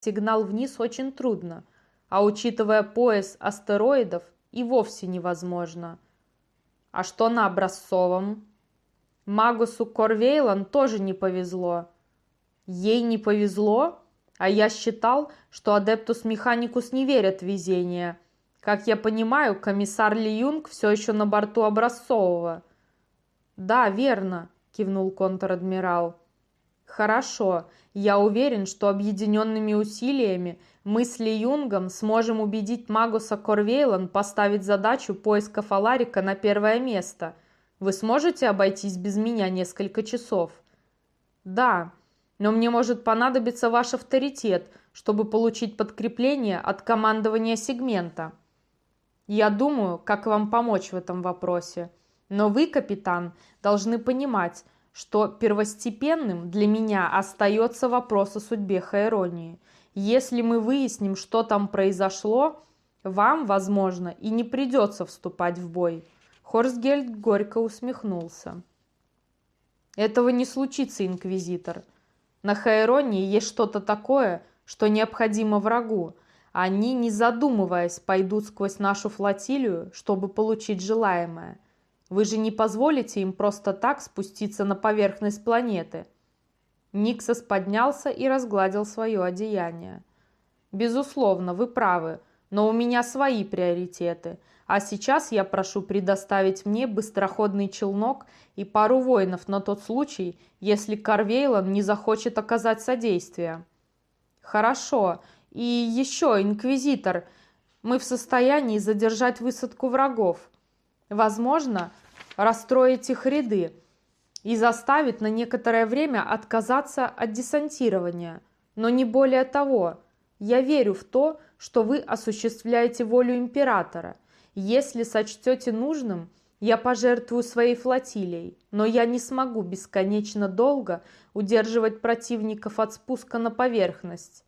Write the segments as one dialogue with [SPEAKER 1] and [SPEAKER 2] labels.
[SPEAKER 1] сигнал вниз очень трудно, а учитывая пояс астероидов, и вовсе невозможно. А что на образцовом? Магусу Корвейлан тоже не повезло. Ей не повезло? А я считал, что Адептус Механикус не верят в везение. Как я понимаю, комиссар Ли Юнг все еще на борту образцового. Да, верно, кивнул контр-адмирал. Хорошо, я уверен, что объединенными усилиями мы с Ли Юнгом сможем убедить Магуса Корвейлан поставить задачу поиска Фаларика на первое место. Вы сможете обойтись без меня несколько часов? Да, но мне может понадобиться ваш авторитет, чтобы получить подкрепление от командования сегмента. Я думаю, как вам помочь в этом вопросе. Но вы, капитан, должны понимать, что первостепенным для меня остается вопрос о судьбе Хайронии. Если мы выясним, что там произошло, вам, возможно, и не придется вступать в бой. Хорсгельд горько усмехнулся. Этого не случится, инквизитор. На Хайронии есть что-то такое, что необходимо врагу. Они, не задумываясь, пойдут сквозь нашу флотилию, чтобы получить желаемое. Вы же не позволите им просто так спуститься на поверхность планеты. Никсос поднялся и разгладил свое одеяние. Безусловно, вы правы, но у меня свои приоритеты. А сейчас я прошу предоставить мне быстроходный челнок и пару воинов на тот случай, если Карвейлан не захочет оказать содействие. Хорошо. И еще, Инквизитор, мы в состоянии задержать высадку врагов. Возможно, расстроить их ряды и заставить на некоторое время отказаться от десантирования. Но не более того. Я верю в то, что вы осуществляете волю императора – если сочтете нужным, я пожертвую своей флотилией, но я не смогу бесконечно долго удерживать противников от спуска на поверхность.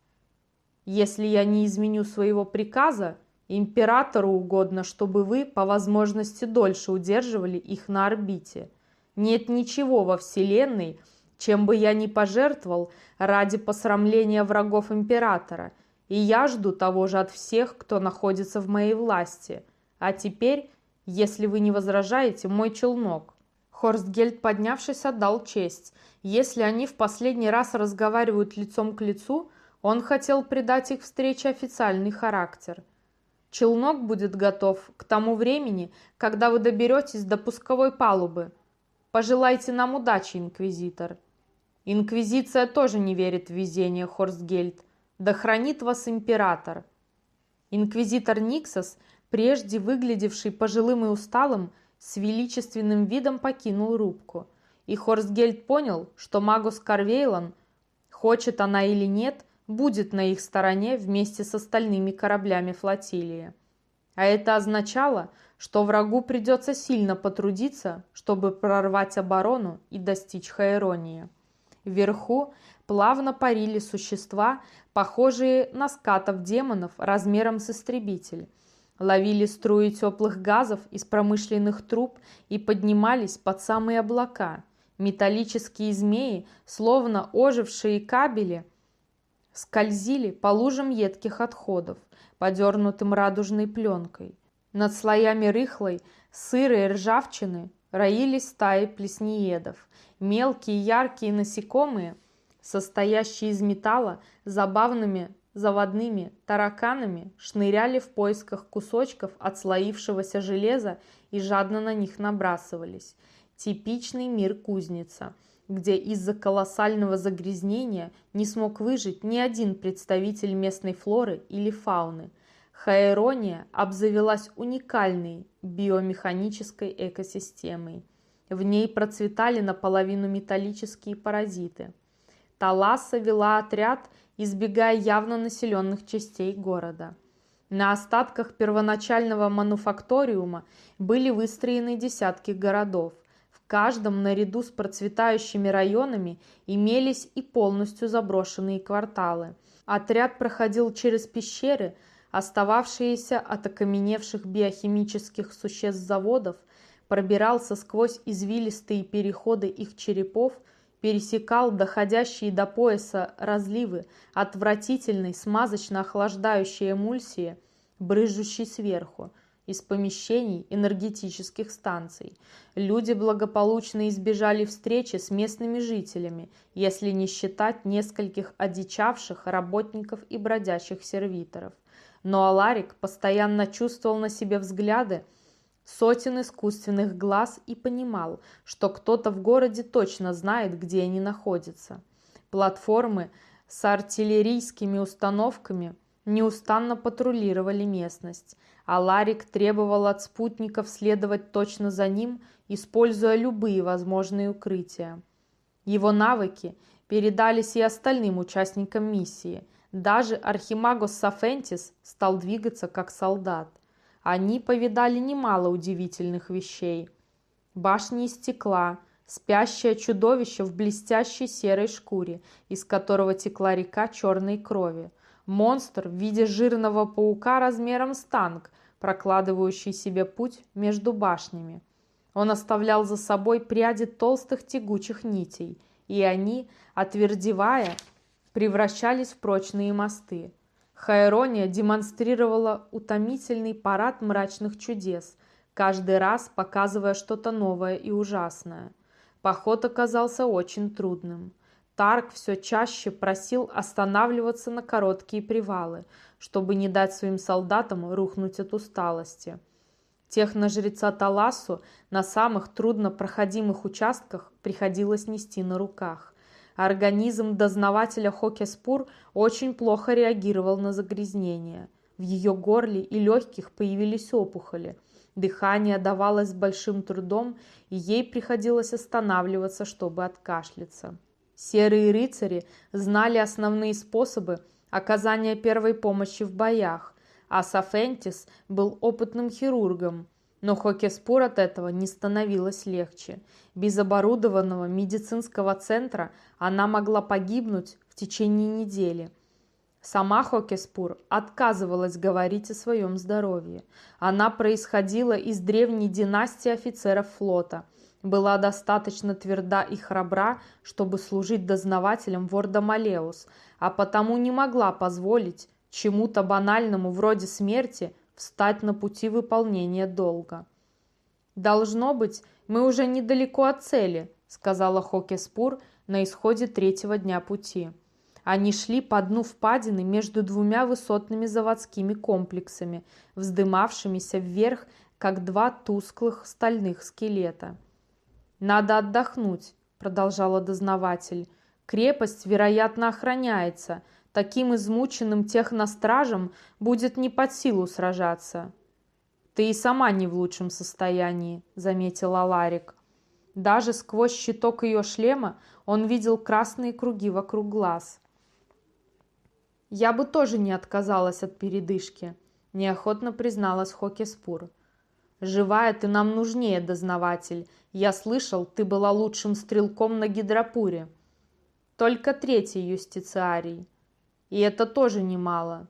[SPEAKER 1] Если я не изменю своего приказа, императору угодно, чтобы вы по возможности дольше удерживали их на орбите. Нет ничего во Вселенной, чем бы я ни пожертвовал ради посрамления врагов императора, и я жду того же от всех, кто находится в моей власти – а теперь, если вы не возражаете, мой челнок». Хорстгельд, поднявшись, отдал честь. Если они в последний раз разговаривают лицом к лицу, он хотел придать их встрече официальный характер. Челнок будет готов к тому времени, когда вы доберетесь до пусковой палубы. Пожелайте нам удачи, Инквизитор. Инквизиция тоже не верит в везение, Хорстгельд. Да хранит вас Император. Инквизитор Никсос прежде выглядевший пожилым и усталым, с величественным видом покинул рубку. И Хорсгельд понял, что Магус Карвейлан, хочет она или нет, будет на их стороне вместе с остальными кораблями флотилии. А это означало, что врагу придется сильно потрудиться, чтобы прорвать оборону и достичь Хаэронии. Вверху плавно парили существа, похожие на скатов демонов размером с истребитель – ловили струи теплых газов из промышленных труб и поднимались под самые облака. Металлические змеи, словно ожившие кабели, скользили по лужам едких отходов, подернутым радужной пленкой. Над слоями рыхлой, сырой ржавчины роились стаи плеснеедов. Мелкие яркие насекомые, состоящие из металла, забавными заводными тараканами шныряли в поисках кусочков отслоившегося железа и жадно на них набрасывались. Типичный мир кузница, где из-за колоссального загрязнения не смог выжить ни один представитель местной флоры или фауны. Хаэрония обзавелась уникальной биомеханической экосистемой. В ней процветали наполовину металлические паразиты. Таласа вела отряд избегая явно населенных частей города. На остатках первоначального мануфакториума были выстроены десятки городов. Каждом наряду с процветающими районами имелись и полностью заброшенные кварталы. Отряд проходил через пещеры, остававшиеся от окаменевших биохимических существ заводов, пробирался сквозь извилистые переходы их черепов пересекал доходящие до пояса разливы отвратительной смазочно-охлаждающей эмульсии, брызжущей сверху, из помещений энергетических станций. Люди благополучно избежали встречи с местными жителями, если не считать нескольких одичавших работников и бродячих сервиторов. Но Аларик постоянно чувствовал на себе взгляды сотен искусственных глаз и понимал, что кто-то в городе точно знает, где они находятся. Платформы с артиллерийскими установками неустанно патрулировали местность, а Ларик требовал от спутников следовать точно за ним, используя любые возможные укрытия. Его навыки передались и остальным участникам миссии. Даже Архимагос Сафентис стал двигаться как солдат. Они повидали немало удивительных вещей. Башни из стекла, спящее чудовище в блестящей серой шкуре, из которого текла река черной крови, монстр в виде жирного паука размером с танк, прокладывающий себе путь между башнями. Он оставлял за собой пряди толстых тягучих нитей, и они, отвердевая, превращались в прочные мосты. Хайрония демонстрировала утомительный парад мрачных чудес, каждый раз показывая что-то новое и ужасное. Поход оказался очень трудным. Тарк все чаще просил останавливаться на короткие привалы, чтобы не дать своим солдатам рухнуть от усталости. Техножреца Таласу на самых труднопроходимых участках приходилось нести на руках. Организм дознавателя Хокеспур очень плохо реагировал на загрязнение. В ее горле и легких появились опухоли. Дыхание давалось большим трудом, и ей приходилось останавливаться, чтобы откашляться. Серые рыцари знали основные способы оказания первой помощи в боях, а Сафентис был опытным хирургом. Но Хокеспур от этого не становилось легче. Без оборудованного медицинского центра она могла погибнуть в течение недели. Сама Хокеспур отказывалась говорить о своем здоровье. Она происходила из древней династии офицеров флота – была достаточно тверда и храбра, чтобы служить дознавателем Ворда Малеус, а потому не могла позволить чему-то банальному вроде смерти встать на пути выполнения долга. «Должно быть, мы уже недалеко от цели», — сказала Хокеспур на исходе третьего дня пути. Они шли по дну впадины между двумя высотными заводскими комплексами, вздымавшимися вверх, как два тусклых стальных скелета. «Надо отдохнуть», – продолжала дознаватель. «Крепость, вероятно, охраняется. Таким измученным техностражем будет не под силу сражаться». «Ты и сама не в лучшем состоянии», – заметила Ларик. Даже сквозь щиток ее шлема он видел красные круги вокруг глаз. «Я бы тоже не отказалась от передышки», – неохотно призналась Хокеспур. «Живая ты нам нужнее, дознаватель. Я слышал, ты была лучшим стрелком на гидропуре. Только третий юстициарий. И это тоже немало».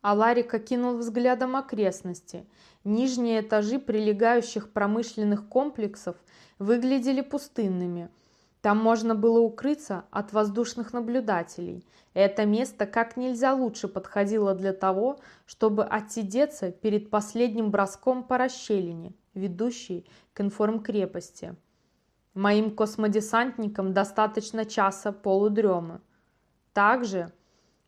[SPEAKER 1] Аларик окинул взглядом окрестности. Нижние этажи прилегающих промышленных комплексов выглядели пустынными – там можно было укрыться от воздушных наблюдателей. Это место как нельзя лучше подходило для того, чтобы отсидеться перед последним броском по расщелине, ведущей к информкрепости. Моим космодесантникам достаточно часа полудремы. Также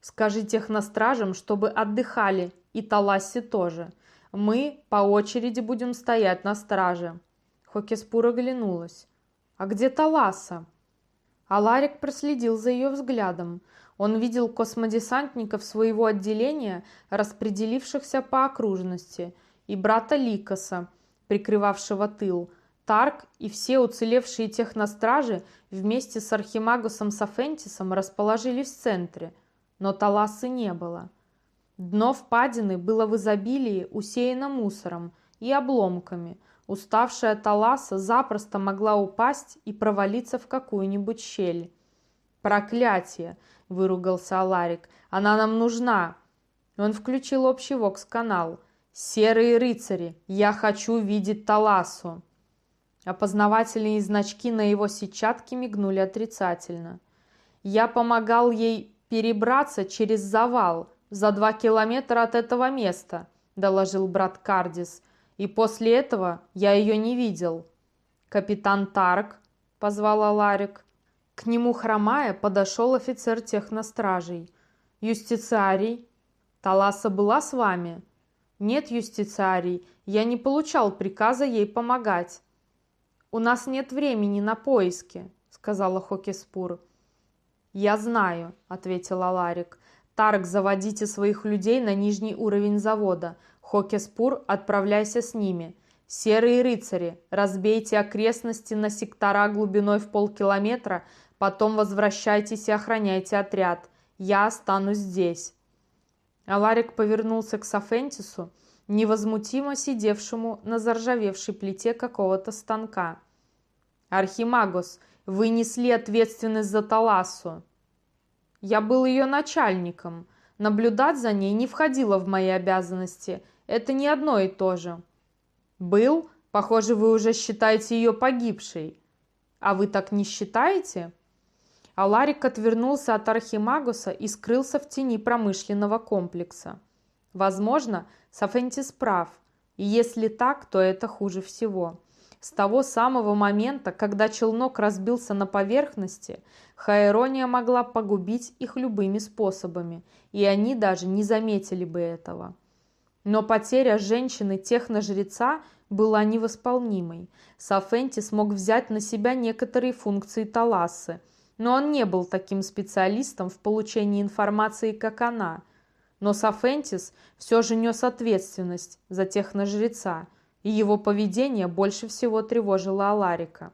[SPEAKER 1] скажи техностражам, чтобы отдыхали, и Таласси тоже. Мы по очереди будем стоять на страже. Хокеспур оглянулась. «А где Таласа?» Аларик проследил за ее взглядом. Он видел космодесантников своего отделения, распределившихся по окружности, и брата Ликоса, прикрывавшего тыл. Тарк и все уцелевшие техностражи вместе с Архимагусом Сафентисом расположились в центре, но Таласы не было. Дно впадины было в изобилии усеяно мусором и обломками – Уставшая Таласа запросто могла упасть и провалиться в какую-нибудь щель. «Проклятие!» – выругался Аларик. «Она нам нужна!» Он включил общий вокс-канал. «Серые рыцари! Я хочу видеть Таласу!» Опознавательные значки на его сетчатке мигнули отрицательно. «Я помогал ей перебраться через завал за два километра от этого места», – доложил брат Кардис. «И после этого я ее не видел». «Капитан Тарк», – позвала Ларик. К нему, хромая, подошел офицер техностражей. «Юстициарий, Таласа была с вами?» «Нет, юстициарий, я не получал приказа ей помогать». «У нас нет времени на поиски», — сказала Хокеспур. «Я знаю», — ответила Ларик. «Тарк, заводите своих людей на нижний уровень завода. Хокеспур, отправляйся с ними. Серые рыцари, разбейте окрестности на сектора глубиной в полкилометра, потом возвращайтесь и охраняйте отряд. Я останусь здесь». Аларик повернулся к Сафентису, невозмутимо сидевшему на заржавевшей плите какого-то станка. «Архимагос, вы несли ответственность за Таласу. Я был ее начальником. Наблюдать за ней не входило в мои обязанности. Это не одно и то же. Был? Похоже, вы уже считаете ее погибшей. А вы так не считаете?» Аларик отвернулся от Архимагуса и скрылся в тени промышленного комплекса. Возможно, Сафентис прав, и если так, то это хуже всего. С того самого момента, когда челнок разбился на поверхности, Хаэрония могла погубить их любыми способами, и они даже не заметили бы этого. Но потеря женщины-техножреца была невосполнимой. Сафенти смог взять на себя некоторые функции Таласы – но он не был таким специалистом в получении информации, как она. Но Сафентис все же нес ответственность за техножреца, и его поведение больше всего тревожило Аларика.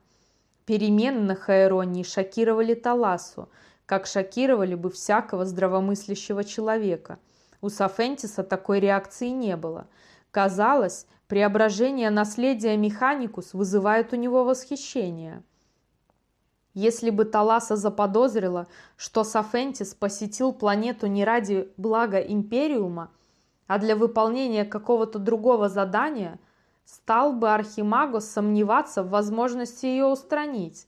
[SPEAKER 1] Перемены на Хаэронии шокировали Таласу, как шокировали бы всякого здравомыслящего человека. У Сафентиса такой реакции не было. Казалось, преображение наследия Механикус вызывает у него восхищение – если бы Таласа заподозрила, что Сафентис посетил планету не ради блага Империума, а для выполнения какого-то другого задания, стал бы Архимагос сомневаться в возможности ее устранить?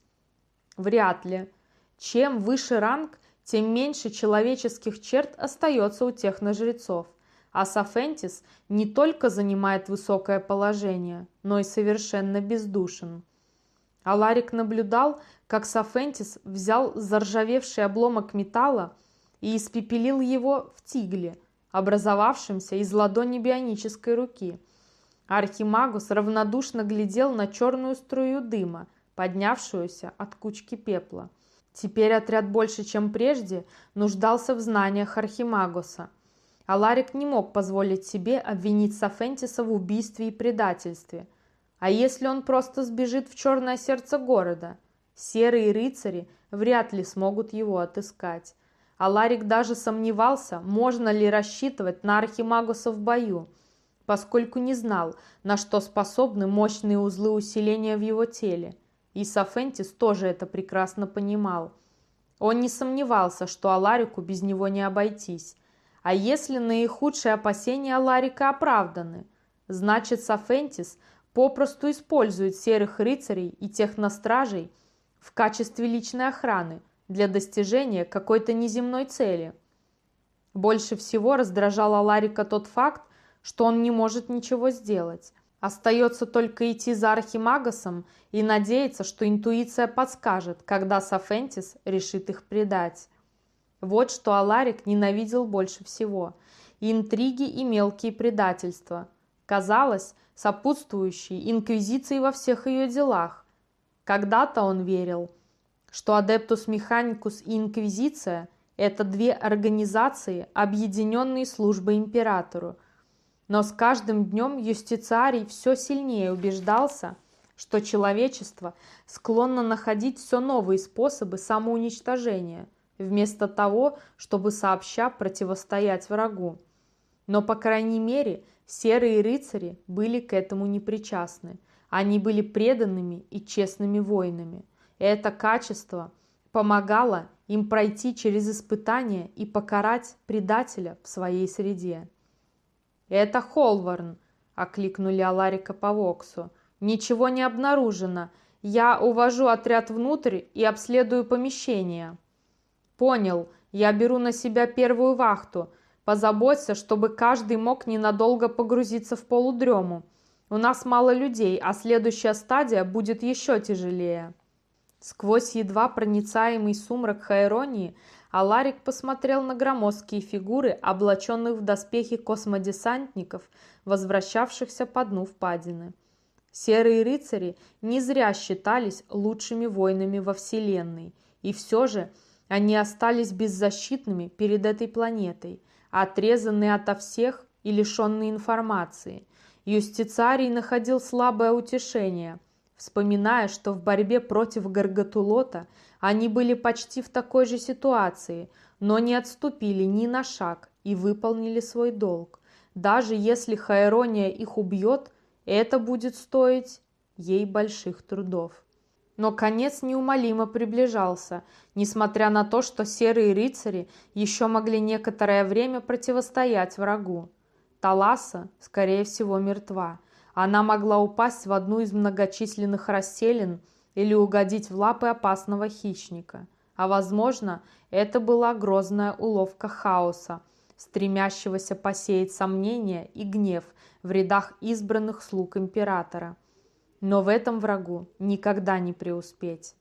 [SPEAKER 1] Вряд ли. Чем выше ранг, тем меньше человеческих черт остается у техножрецов. А Сафентис не только занимает высокое положение, но и совершенно бездушен. Аларик наблюдал, как Сафентис взял заржавевший обломок металла и испепелил его в тигле, образовавшемся из ладони бионической руки. Архимагус равнодушно глядел на черную струю дыма, поднявшуюся от кучки пепла. Теперь отряд больше, чем прежде, нуждался в знаниях Архимагуса. Аларик не мог позволить себе обвинить Сафентиса в убийстве и предательстве. А если он просто сбежит в черное сердце города – Серые рыцари вряд ли смогут его отыскать. А Ларик даже сомневался, можно ли рассчитывать на Архимагуса в бою, поскольку не знал, на что способны мощные узлы усиления в его теле. И Сафентис тоже это прекрасно понимал. Он не сомневался, что Аларику без него не обойтись. А если наихудшие опасения Аларика оправданы, значит Сафентис попросту использует серых рыцарей и техностражей – в качестве личной охраны для достижения какой-то неземной цели. Больше всего раздражал Аларика тот факт, что он не может ничего сделать. Остается только идти за Архимагосом и надеяться, что интуиция подскажет, когда Сафентис решит их предать. Вот что Аларик ненавидел больше всего. Интриги и мелкие предательства. Казалось, сопутствующие инквизиции во всех ее делах. Когда-то он верил, что Адептус Механикус и Инквизиция – это две организации, объединенные службой императору. Но с каждым днем юстициарий все сильнее убеждался, что человечество склонно находить все новые способы самоуничтожения, вместо того, чтобы сообща противостоять врагу. Но, по крайней мере, серые рыцари были к этому непричастны – они были преданными и честными воинами. Это качество помогало им пройти через испытания и покарать предателя в своей среде. «Это Холварн!» – окликнули Аларика по Воксу. Ничего не обнаружено. Я увожу отряд внутрь и обследую помещение. Понял. Я беру на себя первую вахту. Позаботься, чтобы каждый мог ненадолго погрузиться в полудрему. У нас мало людей, а следующая стадия будет еще тяжелее. Сквозь едва проницаемый сумрак Хайронии Аларик посмотрел на громоздкие фигуры, облаченных в доспехи космодесантников, возвращавшихся по дну впадины. Серые рыцари не зря считались лучшими воинами во Вселенной, и все же они остались беззащитными перед этой планетой, отрезанные ото всех и лишенные информации. Юстицарий находил слабое утешение, вспоминая, что в борьбе против Гаргатулота они были почти в такой же ситуации, но не отступили ни на шаг и выполнили свой долг. Даже если Хайрония их убьет, это будет стоить ей больших трудов. Но конец неумолимо приближался, несмотря на то, что серые рыцари еще могли некоторое время противостоять врагу. Таласа, скорее всего, мертва. Она могла упасть в одну из многочисленных расселин или угодить в лапы опасного хищника. А возможно, это была грозная уловка хаоса, стремящегося посеять сомнения и гнев в рядах избранных слуг императора. Но в этом врагу никогда не преуспеть.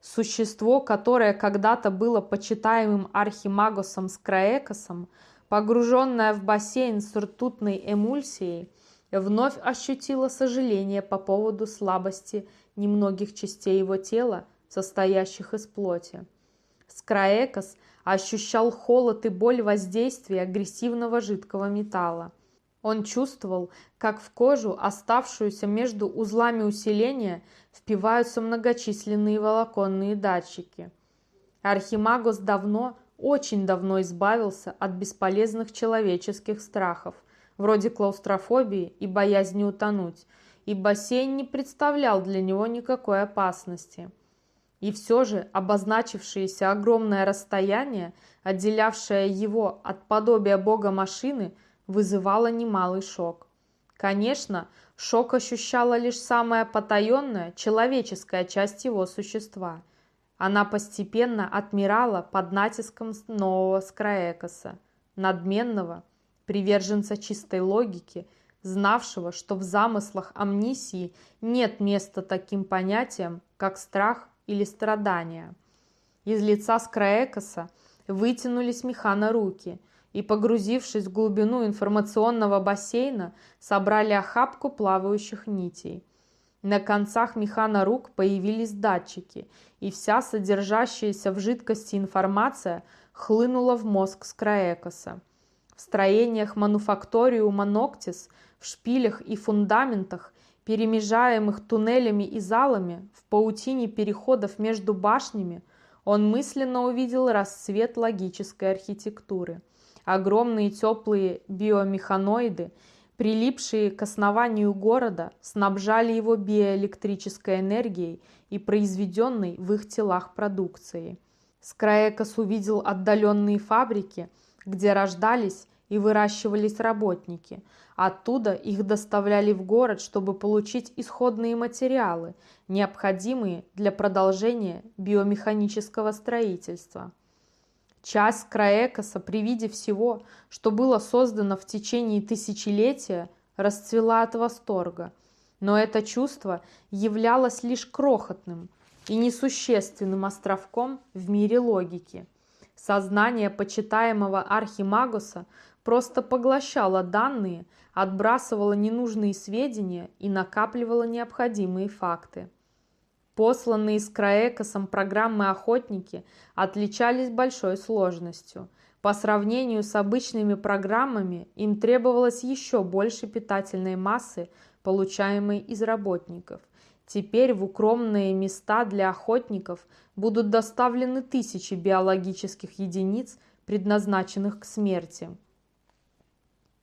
[SPEAKER 1] Существо, которое когда-то было почитаемым архимагосом Скраекосом, погруженное в бассейн с ртутной эмульсией, вновь ощутило сожаление по поводу слабости немногих частей его тела, состоящих из плоти. Скраекос ощущал холод и боль воздействия агрессивного жидкого металла. Он чувствовал, как в кожу, оставшуюся между узлами усиления, впиваются многочисленные волоконные датчики. Архимагос давно, очень давно избавился от бесполезных человеческих страхов, вроде клаустрофобии и боязни утонуть, и бассейн не представлял для него никакой опасности – и все же обозначившееся огромное расстояние, отделявшее его от подобия бога машины, вызывало немалый шок. Конечно, шок ощущала лишь самая потаенная, человеческая часть его существа. Она постепенно отмирала под натиском нового Скраекоса, надменного, приверженца чистой логики, знавшего, что в замыслах амнисии нет места таким понятиям, как страх или страдания. Из лица Скраекоса вытянулись механа руки и, погрузившись в глубину информационного бассейна, собрали охапку плавающих нитей. На концах механа рук появились датчики, и вся содержащаяся в жидкости информация хлынула в мозг Скраекоса. В строениях мануфакториума Ноктис, в шпилях и фундаментах перемежаемых туннелями и залами, в паутине переходов между башнями, он мысленно увидел расцвет логической архитектуры. Огромные теплые биомеханоиды, прилипшие к основанию города, снабжали его биоэлектрической энергией и произведенной в их телах продукцией. Скраекос увидел отдаленные фабрики, где рождались и выращивались работники. Оттуда их доставляли в город, чтобы получить исходные материалы, необходимые для продолжения биомеханического строительства. Часть Краекоса при виде всего, что было создано в течение тысячелетия, расцвела от восторга. Но это чувство являлось лишь крохотным и несущественным островком в мире логики. Сознание почитаемого Архимагуса просто поглощала данные, отбрасывала ненужные сведения и накапливала необходимые факты. Посланные с Краекосом программы «Охотники» отличались большой сложностью. По сравнению с обычными программами им требовалось еще больше питательной массы, получаемой из работников. Теперь в укромные места для охотников будут доставлены тысячи биологических единиц, предназначенных к смерти.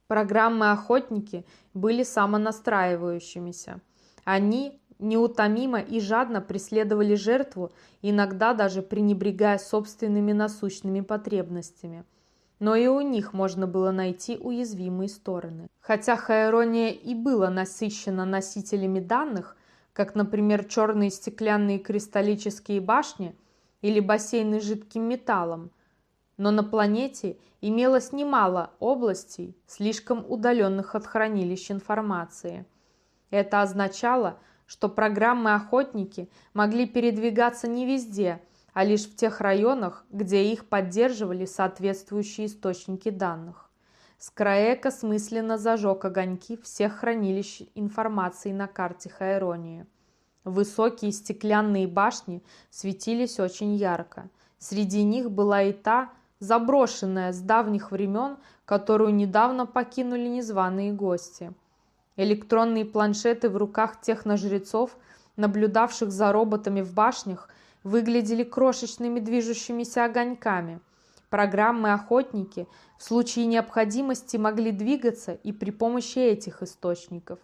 [SPEAKER 1] Программы «Охотники» были самонастраивающимися. Они неутомимо и жадно преследовали жертву, иногда даже пренебрегая собственными насущными потребностями. но и у них можно было найти уязвимые стороны. Хотя Хаэрония и была насыщена носителями данных, как, например, черные стеклянные кристаллические башни или бассейны с жидким металлом, но на планете имелось немало областей, слишком удаленных от хранилищ информации. Это означало, что программы-охотники могли передвигаться не везде – а лишь в тех районах, где их поддерживали соответствующие источники данных. Скраэко смысленно зажег огоньки всех хранилищ информации на карте Хайронии. Высокие стеклянные башни светились очень ярко. Среди них была и та, заброшенная с давних времен, которую недавно покинули незваные гости. Электронные планшеты в руках техножрецов, наблюдавших за роботами в башнях, выглядели крошечными движущимися огоньками. Программы-охотники в случае необходимости могли двигаться и при помощи этих источников.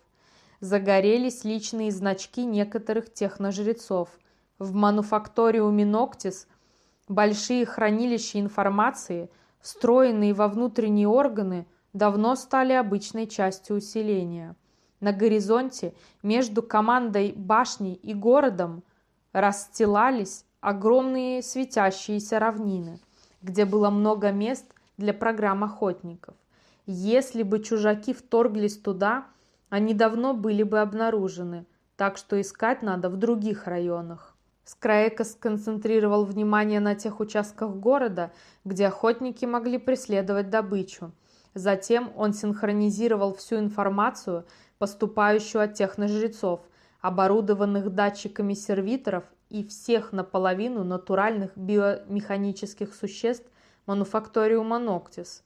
[SPEAKER 1] Загорелись личные значки некоторых техножрецов. В мануфакториуме Ноктис большие хранилища информации, встроенные во внутренние органы, давно стали обычной частью усиления. На горизонте между командой башней и городом – расстилались огромные светящиеся равнины, где было много мест для программ охотников. Если бы чужаки вторглись туда, они давно были бы обнаружены, так что искать надо в других районах. Скраэко сконцентрировал внимание на тех участках города, где охотники могли преследовать добычу. Затем он синхронизировал всю информацию, поступающую от техножрецов – оборудованных датчиками сервиторов и всех наполовину натуральных биомеханических существ мануфакториума Ноктис.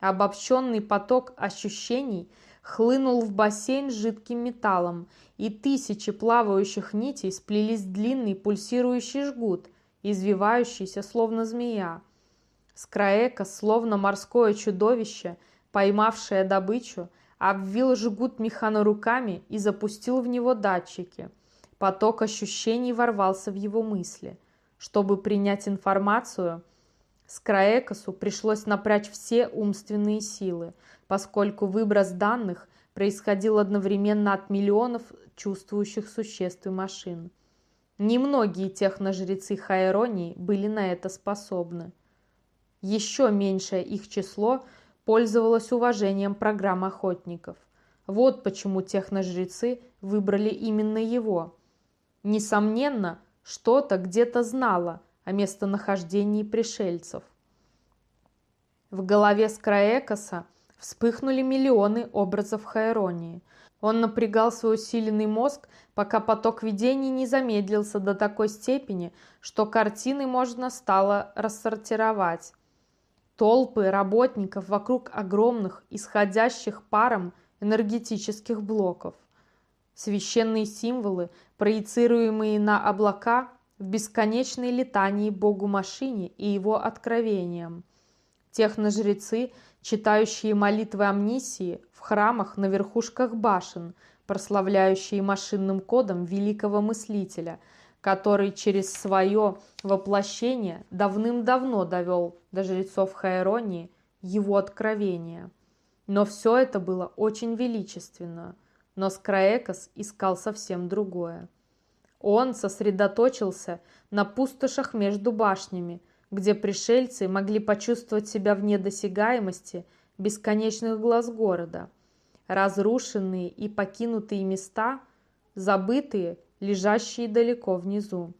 [SPEAKER 1] Обобщенный поток ощущений хлынул в бассейн с жидким металлом, и тысячи плавающих нитей сплелись в длинный пульсирующий жгут, извивающийся словно змея. Скраэка, словно морское чудовище, поймавшее добычу, обвил жгут механа руками и запустил в него датчики. Поток ощущений ворвался в его мысли. Чтобы принять информацию, Скраэкосу пришлось напрячь все умственные силы, поскольку выброс данных происходил одновременно от миллионов чувствующих существ и машин. Немногие техножрецы Хайронии были на это способны. Еще меньшее их число – пользовалась уважением программ охотников. Вот почему техножрецы выбрали именно его. Несомненно, что-то где-то знало о местонахождении пришельцев. В голове Скраэкоса вспыхнули миллионы образов Хайронии. Он напрягал свой усиленный мозг, пока поток видений не замедлился до такой степени, что картины можно стало рассортировать. Толпы работников вокруг огромных, исходящих паром энергетических блоков. Священные символы, проецируемые на облака в бесконечной летании Богу-машине и его откровениям. Техножрецы, читающие молитвы амнисии в храмах на верхушках башен, прославляющие машинным кодом великого мыслителя – который через свое воплощение давным-давно довел до жрецов Хайронии его откровение. Но все это было очень величественно, но Скраэкос искал совсем другое. Он сосредоточился на пустошах между башнями, где пришельцы могли почувствовать себя вне досягаемости бесконечных глаз города. Разрушенные и покинутые места, забытые лежащие далеко внизу.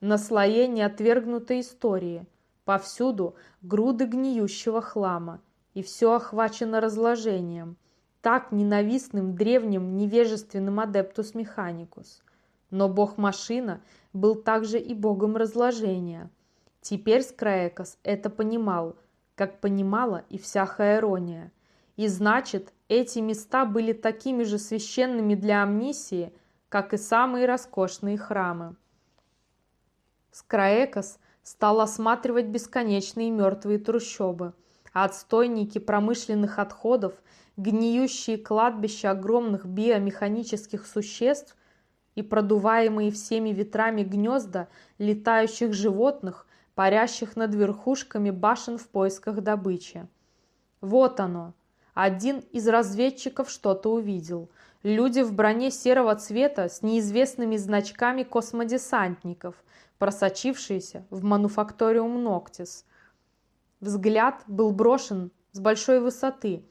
[SPEAKER 1] Наслоение отвергнутой истории, повсюду груды гниющего хлама, и все охвачено разложением, так ненавистным древним невежественным адептус механикус. Но бог-машина был также и богом разложения. Теперь Скраекос это понимал, как понимала и вся Хаэрония. И значит, эти места были такими же священными для амнисии, как и самые роскошные храмы. Скраекос стал осматривать бесконечные мертвые трущобы, отстойники промышленных отходов, гниющие кладбища огромных биомеханических существ и продуваемые всеми ветрами гнезда летающих животных парящих над верхушками башен в поисках добычи. Вот оно. Один из разведчиков что-то увидел. Люди в броне серого цвета с неизвестными значками космодесантников, просочившиеся в мануфакториум Ноктис. Взгляд был брошен с большой высоты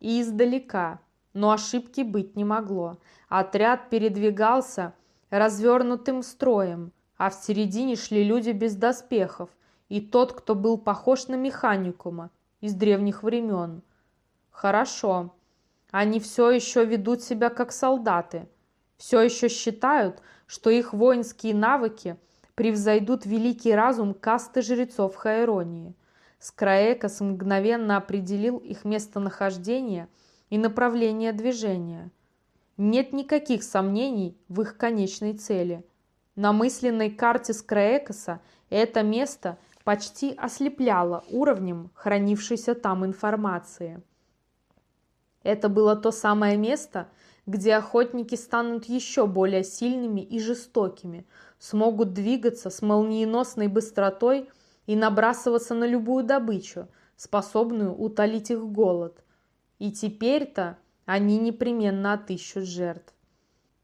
[SPEAKER 1] и издалека, но ошибки быть не могло. Отряд передвигался развернутым строем, а в середине шли люди без доспехов и тот, кто был похож на механикума из древних времен. Хорошо, они все еще ведут себя как солдаты, все еще считают, что их воинские навыки превзойдут великий разум касты жрецов Хайронии. Скраэкос мгновенно определил их местонахождение и направление движения. Нет никаких сомнений в их конечной цели – на мысленной карте Скраэкоса это место почти ослепляло уровнем хранившейся там информации. Это было то самое место, где охотники станут еще более сильными и жестокими, смогут двигаться с молниеносной быстротой и набрасываться на любую добычу, способную утолить их голод. И теперь-то они непременно отыщут жертв.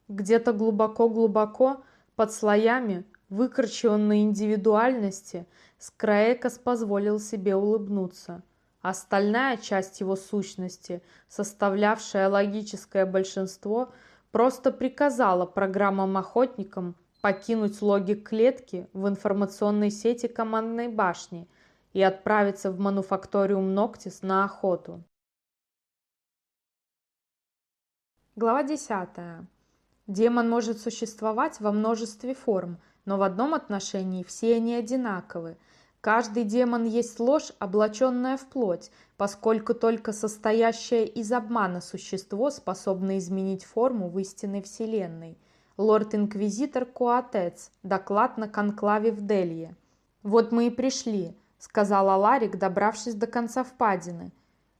[SPEAKER 1] Где-то глубоко-глубоко под слоями выкорчеванной индивидуальности Скраекос позволил себе улыбнуться. Остальная часть его сущности, составлявшая логическое большинство, просто приказала программам-охотникам покинуть логик клетки в информационной сети командной башни и отправиться в мануфакториум Ноктис на охоту. Глава десятая. Демон может существовать во множестве форм, но в одном отношении все они одинаковы. Каждый демон есть ложь, облаченная в плоть, поскольку только состоящее из обмана существо способно изменить форму в истинной вселенной. Лорд-инквизитор Куатец. Доклад на конклаве в Делье. «Вот мы и пришли», — сказал Аларик, добравшись до конца впадины.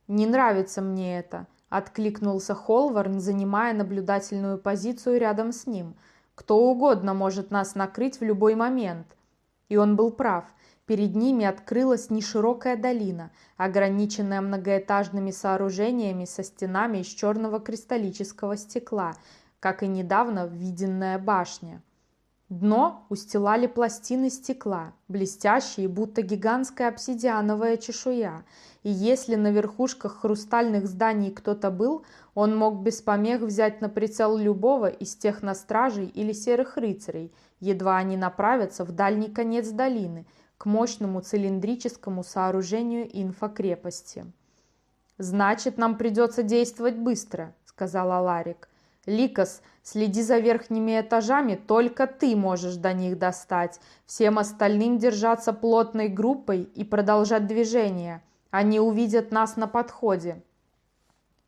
[SPEAKER 1] «Не нравится мне это. Откликнулся Холварн, занимая наблюдательную позицию рядом с ним. «Кто угодно может нас накрыть в любой момент». И он был прав. Перед ними открылась неширокая долина, ограниченная многоэтажными сооружениями со стенами из черного кристаллического стекла, как и недавно виденная башня. Дно устилали пластины стекла, блестящие, будто гигантская обсидиановая чешуя, и если на верхушках хрустальных зданий кто-то был, он мог без помех взять на прицел любого из тех техностражей или серых рыцарей, едва они направятся в дальний конец долины, к мощному цилиндрическому сооружению инфокрепости. «Значит, нам придется действовать быстро», — сказал Аларик. «Ликос, следи за верхними этажами, только ты можешь до них достать. Всем остальным держаться плотной группой и продолжать движение. Они увидят нас на подходе».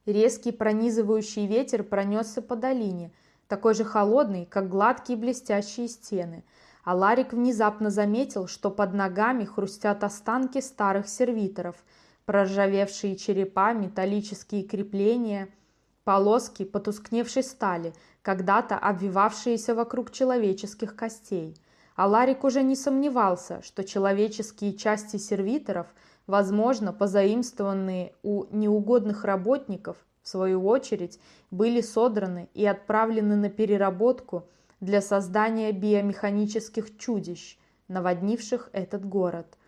[SPEAKER 1] Резкий пронизывающий ветер пронесся по долине, такой же холодный, как гладкие блестящие стены. А Ларик внезапно заметил, что под ногами хрустят останки старых сервиторов, проржавевшие черепа, металлические крепления – полоски потускневшей стали, когда-то обвивавшиеся вокруг человеческих костей. А Ларик уже не сомневался, что человеческие части сервиторов, возможно, позаимствованные у неугодных работников, в свою очередь, были содраны и отправлены на переработку для создания биомеханических чудищ, наводнивших этот город –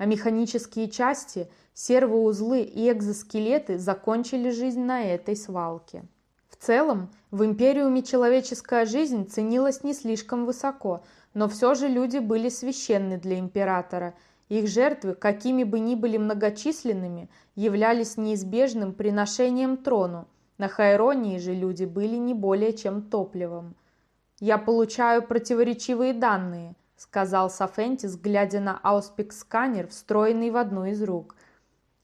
[SPEAKER 1] а механические части, сервоузлы и экзоскелеты закончили жизнь на этой свалке. В целом, в Империуме человеческая жизнь ценилась не слишком высоко, но все же люди были священны для императора. Их жертвы, какими бы ни были многочисленными, являлись неизбежным приношением трону. На Хайронии же люди были не более чем топливом. «Я получаю противоречивые данные», сказал Сафентис, глядя на ауспик-сканер, встроенный в одну из рук.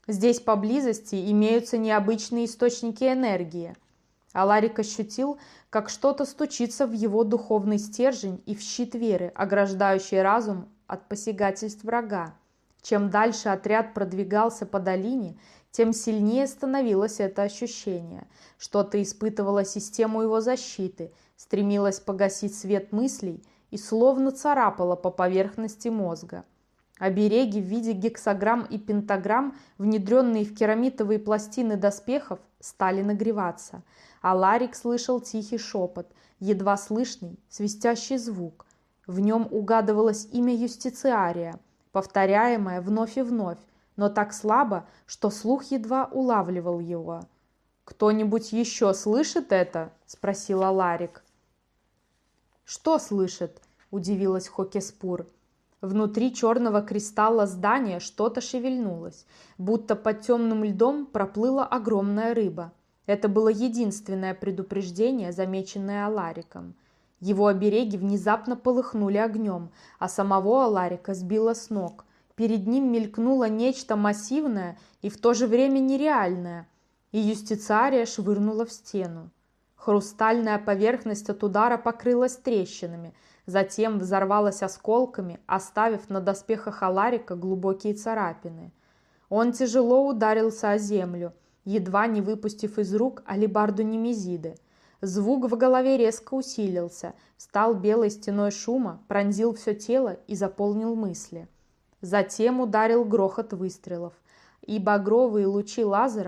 [SPEAKER 1] «Здесь поблизости имеются необычные источники энергии». Аларик ощутил, как что-то стучится в его духовный стержень и в щит веры, ограждающий разум от посягательств врага. Чем дальше отряд продвигался по долине, тем сильнее становилось это ощущение. Что-то испытывало систему его защиты, стремилось погасить свет мыслей – и словно царапала по поверхности мозга. Обереги в виде гексограмм и пентаграмм, внедренные в керамитовые пластины доспехов, стали нагреваться, а Ларик слышал тихий шепот, едва слышный, свистящий звук. В нем угадывалось имя Юстициария, повторяемое вновь и вновь, но так слабо, что слух едва улавливал его. «Кто-нибудь еще слышит это?» – спросила Ларик. «Что слышит?» – удивилась Хокеспур. Внутри черного кристалла здания что-то шевельнулось, будто под темным льдом проплыла огромная рыба. Это было единственное предупреждение, замеченное Алариком. Его обереги внезапно полыхнули огнем, а самого Аларика сбило с ног. Перед ним мелькнуло нечто массивное и в то же время нереальное, и юстициария швырнула в стену. Хрустальная поверхность от удара покрылась трещинами, затем взорвалась осколками, оставив на доспехах Аларика глубокие царапины. Он тяжело ударился о землю, едва не выпустив из рук алибарду Немезиды. Звук в голове резко усилился, стал белой стеной шума, пронзил все тело и заполнил мысли. Затем ударил грохот выстрелов, и багровые лучи лазера